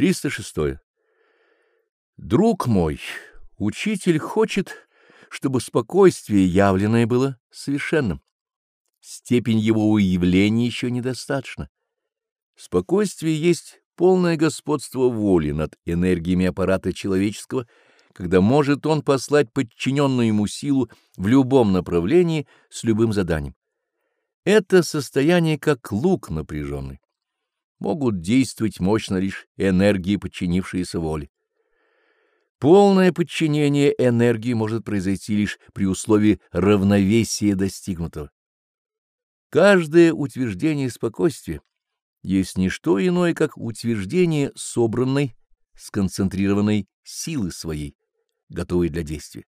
306. Друг мой, учитель хочет, чтобы спокойствие явленное было совершенным. Степень его уявления еще недостаточна. Спокойствие есть полное господство воли над энергиями аппарата человеческого, когда может он послать подчиненную ему силу в любом направлении с любым заданием. Это состояние как лук напряженный могут действовать мощно лишь энергии, подчинившиеся воле. Полное подчинение энергии может произойти лишь при условии равновесия достигнутого. Каждое утверждение спокойствия есть не что иное, как утверждение собранной, сконцентрированной силы своей, готовой для действия.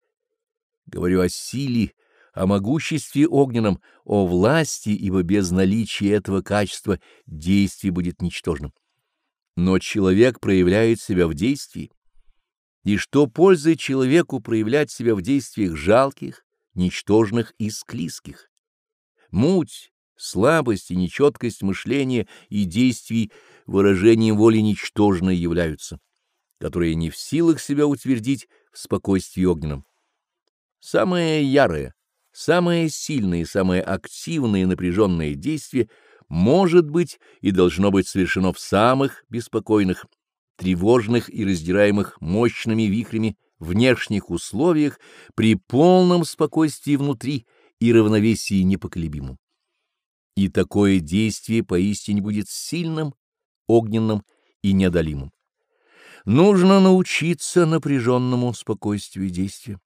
Говорю о силе, о могуществе огненном, о власти, ибо без наличия этого качества действие будет ничтожным. Но человек проявляет себя в действии, и что пользы человеку проявлять себя в действиях жалких, ничтожных и склизких? Муть, слабость и нечеткость мышления и действий выражением воли ничтожной являются, которые не в силах себя утвердить в спокойствии огненном. Самое ярое, Самое сильное и самое активное напряженное действие может быть и должно быть совершено в самых беспокойных, тревожных и раздираемых мощными вихрями внешних условиях при полном спокойствии внутри и равновесии непоколебимом. И такое действие поистине будет сильным, огненным и неодолимым. Нужно научиться напряженному спокойствию действия.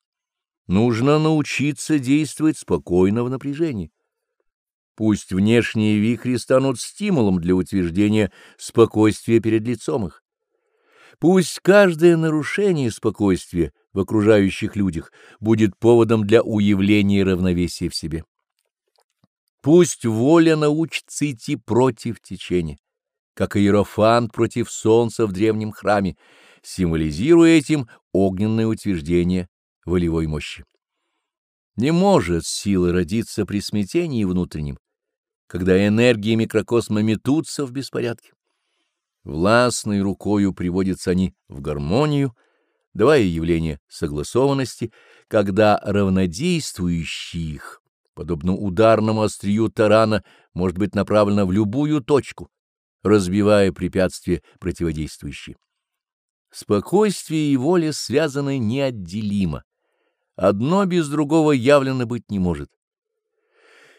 Нужно научиться действовать спокойно в напряжении. Пусть внешние вихри станут стимулом для утверждения спокойствия перед лицом их. Пусть каждое нарушение спокойствия в окружающих людях будет поводом для уявления равновесия в себе. Пусть воля научится идти против течения, как иерофант против солнца в древнем храме, символизируя этим огненное утверждение волевой мощи. Не может сила родиться при смятении внутреннем, когда энергии микрокосма метутся в беспорядке. Властной рукою приводятся они в гармонию, давая явление согласованности, когда равнодействующий их, подобно ударному острию тарана, может быть направлено в любую точку, разбивая препятствия противодействующие. Спокойствие и воля связаны неотделимо Одно без другого явлено быть не может.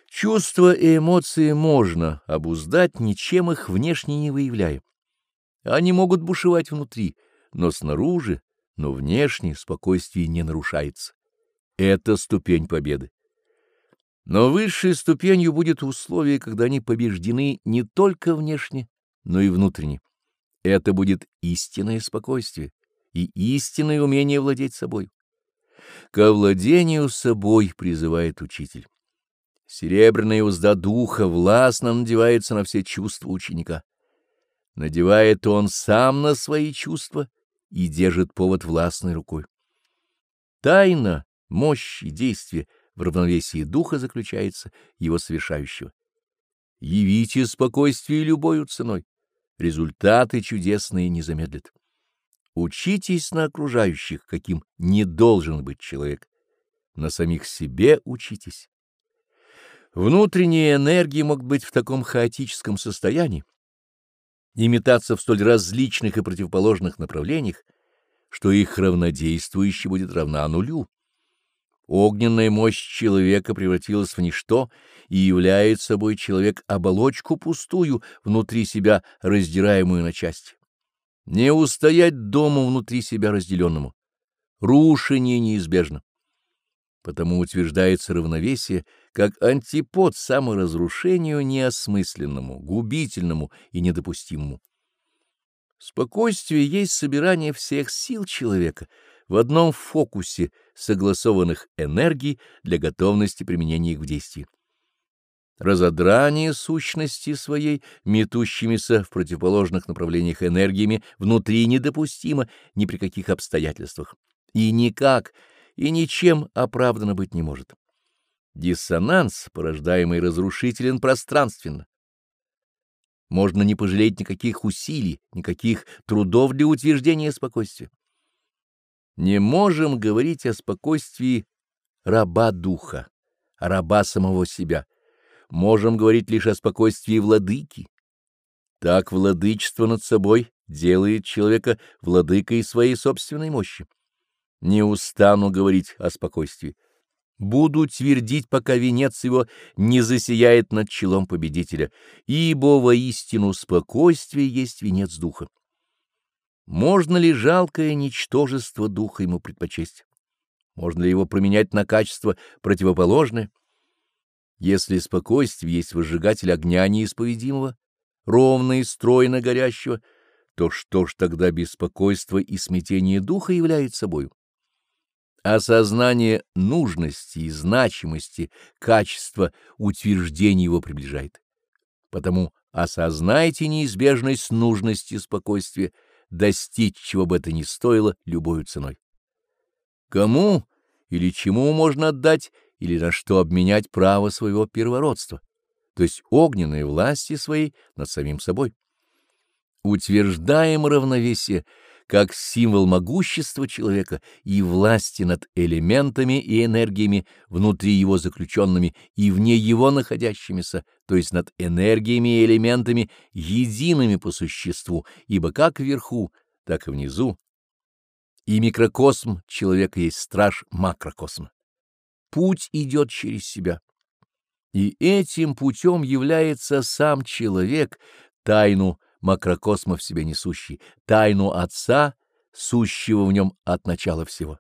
Чувства и эмоции можно обуздать, ничем их внешне не выявляя. Они могут бушевать внутри, но снаружи, но внешне спокойствие не нарушается. Это ступень победы. Но высшей ступенью будет условие, когда они побеждены не только внешне, но и внутренне. Это будет истинное спокойствие и истинное умение владеть собой. Ко владению собой призывает учитель. Серебряная узда духа властно надевается на все чувства ученика. Надевает он сам на свои чувства и держит повод властной рукой. Тайна, мощь и действие в равновесии духа заключается его совершающего. Явите спокойствие любою ценой. Результаты чудесные не замедлят. Учитесь на окружающих, каким не должен быть человек. На самих себе учитесь. Внутренние энергии могут быть в таком хаотическом состоянии и метаться в столь различных и противоположных направлениях, что их равнодействующий будет равна нулю. Огненная мощь человека превратилась в ничто и является собой человек оболочку пустую, внутри себя раздираемую на части. Не устоять дому внутри себя разделенному. Рушение неизбежно. Потому утверждается равновесие как антипод саморазрушению неосмысленному, губительному и недопустимому. Спокойствие есть собирание всех сил человека в одном фокусе согласованных энергий для готовности применения их в действии разодрание сущности своей, метущимися в противоположных направлениях энергиями, внутри недопустимо ни при каких обстоятельствах. И никак, и ничем оправдано быть не может. Диссонанс, порождаемый разрушителен пространственно. можно не пожалеть никаких усилий, никаких трудов для утверждения спокойствия. Не можем говорить о спокойствии раба духа, раба самого себя. Можем говорить лишь о спокойствии владыки. Так владычество над собой делает человека владыкой своей собственной мощи. Не устану говорить о спокойствии. Буду твердить, пока венец его не засияет над челом победителя, ибо воистину спокойствие есть венец духа. Можно ли жалкое ничтожество духа ему предпочесть? Можно ли его променять на качество противоположное? Если спокойствие есть выжигатель огня неисповедимого, ровно и стройно горящего, то что ж тогда беспокойство и смятение духа является собою? Осознание нужности и значимости качества утверждения его приближает. Потому осознайте неизбежность нужности спокойствия, достичь чего бы это ни стоило любой ценой. Кому или чему можно отдать или на что обменять право своего первородства, то есть огненной власти своей над самим собой? Утверждаем равновесие — как символ могущества человека и власти над элементами и энергиями внутри его заключенными и вне его находящимися, то есть над энергиями и элементами едиными по существу, ибо как вверху, так и внизу. И микрокосм человека есть страж макрокосма. Путь идет через себя. И этим путем является сам человек, тайну макрокосма в себе несущий, тайну Отца, сущего в нем от начала всего.